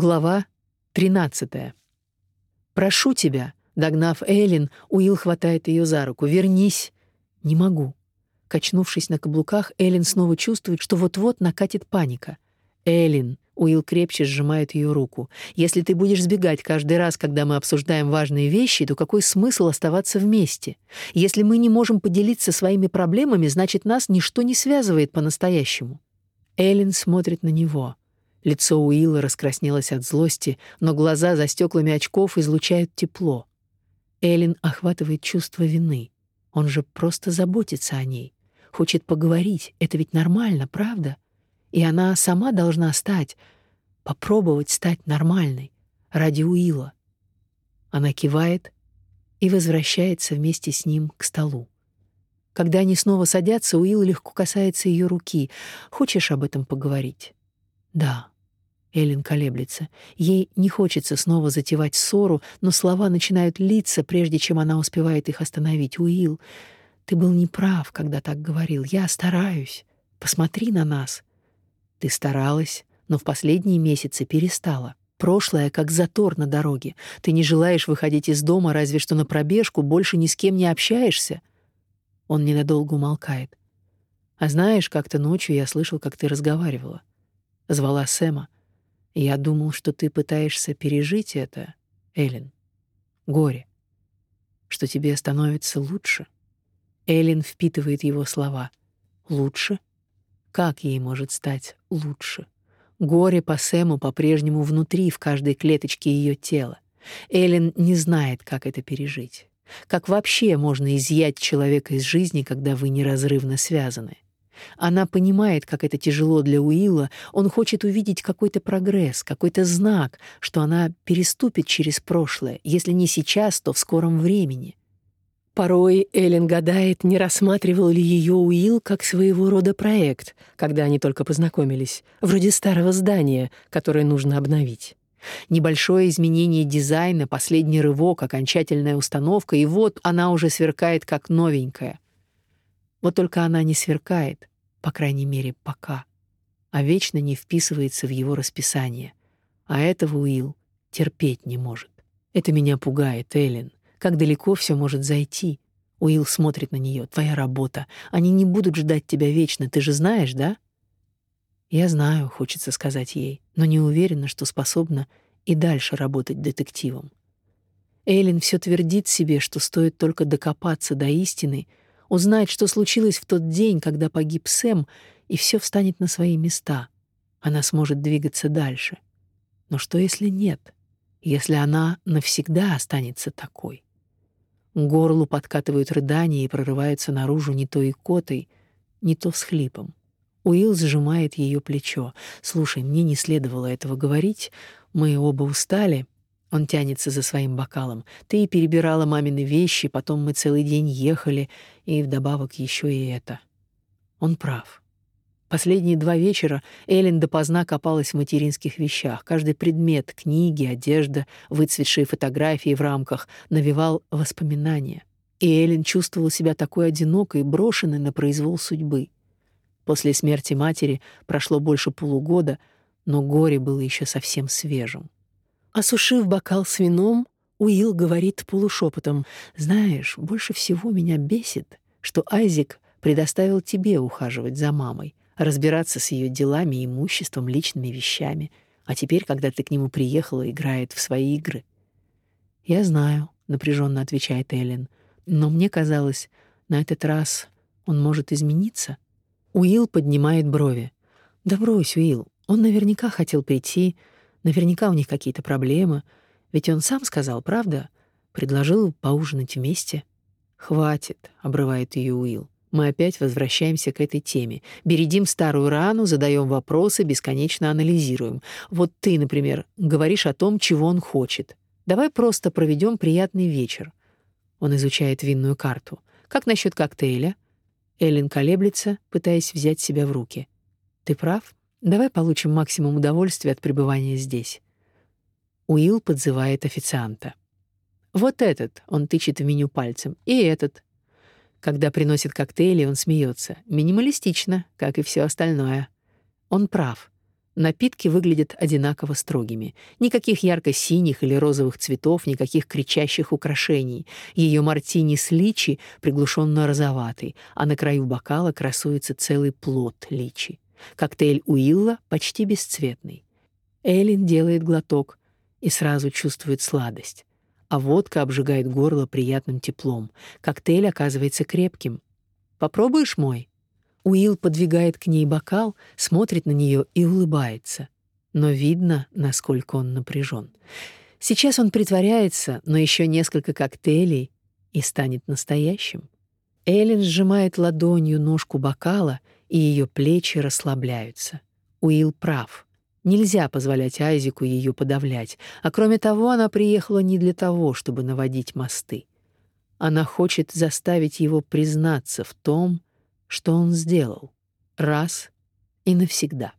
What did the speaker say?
Глава 13. Прошу тебя, догнав Элин, Уилл хватает ее за руку. Вернись. Не могу. Качнувшись на каблуках, Элин снова чувствует, что вот-вот накатит паника. Элин, Уилл крепче сжимает ее руку. Если ты будешь сбегать каждый раз, когда мы обсуждаем важные вещи, то какой смысл оставаться вместе? Если мы не можем поделиться своими проблемами, значит, нас ничто не связывает по-настоящему. Элин смотрит на него. Лицо Уилла раскраснелось от злости, но глаза за стеклами очков излучают тепло. Элин охватывает чувство вины. Он же просто заботится о ней. Хочет поговорить. Это ведь нормально, правда? И она сама должна стать, попробовать стать нормальной ради Уилла. Она кивает и возвращается вместе с ним к столу. Когда они снова садятся, Уилл легко касается ее руки. «Хочешь об этом поговорить?» Да. Эллен колеблется. Ей не хочется снова затевать ссору, но слова начинают литься, прежде чем она успевает их остановить. Уилл, ты был неправ, когда так говорил. Я стараюсь. Посмотри на нас. Ты старалась, но в последние месяцы перестала. Прошлое как затор на дороге. Ты не желаешь выходить из дома, разве что на пробежку, больше ни с кем не общаешься. Он ненадолго умолкает. А знаешь, как-то ночью я слышал, как ты разговаривала. Звала Сэма. Я думал, что ты пытаешься пережить это, Элин. Горе. Что тебе становится лучше. Элин впитывает его слова. Лучше? Как ей может стать лучше? Горе по Сэму по-прежнему внутри, в каждой клеточке ее тела. Элин не знает, как это пережить. Как вообще можно изъять человека из жизни, когда вы неразрывно связаны? Она понимает, как это тяжело для Уилла, он хочет увидеть какой-то прогресс, какой-то знак, что она переступит через прошлое, если не сейчас, то в скором времени. Порой Эллен гадает, не рассматривал ли ее Уилл как своего рода проект, когда они только познакомились, вроде старого здания, которое нужно обновить. Небольшое изменение дизайна, последний рывок, окончательная установка, и вот она уже сверкает как новенькая. Вот только она не сверкает, по крайней мере, пока, а вечно не вписывается в его расписание. А этого Уилл терпеть не может. Это меня пугает, Эллен. Как далеко все может зайти? Уилл смотрит на нее. Твоя работа. Они не будут ждать тебя вечно, ты же знаешь, да? Я знаю, хочется сказать ей, но не уверена, что способна и дальше работать детективом. Эйлин все твердит себе, что стоит только докопаться до истины, узнать, что случилось в тот день, когда погиб Сэм, и все встанет на свои места. Она сможет двигаться дальше. Но что если нет? Если она навсегда останется такой? Горлу подкатывают рыдания и прорываются наружу не то икотой, не то всхлипом. Уилл сжимает ее плечо. «Слушай, мне не следовало этого говорить. Мы оба устали». Он тянется за своим бокалом. «Ты перебирала мамины вещи, потом мы целый день ехали, и вдобавок еще и это». Он прав. Последние два вечера Эллен допоздна копалась в материнских вещах. Каждый предмет — книги, одежда, выцветшие фотографии в рамках — навевал воспоминания. И Эллен чувствовала себя такой одинокой, брошенной на произвол судьбы. После смерти матери прошло больше полугода, но горе было еще совсем свежим. Осушив бокал с вином, Уилл говорит полушепотом: "Знаешь, больше всего меня бесит, что Айзик предоставил тебе ухаживать за мамой, разбираться с ее делами, имуществом, личными вещами, а теперь, когда ты к нему приехала, играет в свои игры". "Я знаю", напряженно отвечает Эллен. "Но мне казалось, на этот раз он может измениться". Уилл поднимает брови. «Да брось, Уилл, он наверняка хотел прийти, наверняка у них какие-то проблемы. Ведь он сам сказал, правда? Предложил поужинать вместе». «Хватит», — обрывает ее Уилл. Мы опять возвращаемся к этой теме. Бередим старую рану, задаем вопросы, бесконечно анализируем. Вот ты, например, говоришь о том, чего он хочет. Давай просто проведем приятный вечер. Он изучает винную карту. Как насчет коктейля? Эллен колеблется, пытаясь взять себя в руки. Ты прав. Давай получим максимум удовольствия от пребывания здесь. Уилл подзывает официанта. Вот этот, он тычет в меню пальцем, и этот. Когда приносит коктейли, он смеется. Минималистично, как и все остальное. Он прав. Напитки выглядят одинаково строгими. Никаких ярко-синих или розовых цветов, никаких кричащих украшений. Ее мартини с личи приглушенно розоватый, а на краю бокала красуется целый плод личи. Коктейль Уилла почти бесцветный. Эллен делает глоток и сразу чувствует сладость. А водка обжигает горло приятным теплом. Коктейль оказывается крепким. «Попробуешь мой?» Уилл подвигает к ней бокал, смотрит на нее и улыбается. Но видно, насколько он напряжен. Сейчас он притворяется, но еще несколько коктейлей и станет настоящим. Эллен сжимает ладонью ножку бокала, и ее плечи расслабляются. Уилл прав. Нельзя позволять Айзику ее подавлять, а кроме того, она приехала не для того, чтобы наводить мосты. Она хочет заставить его признаться в том, что он сделал раз и навсегда.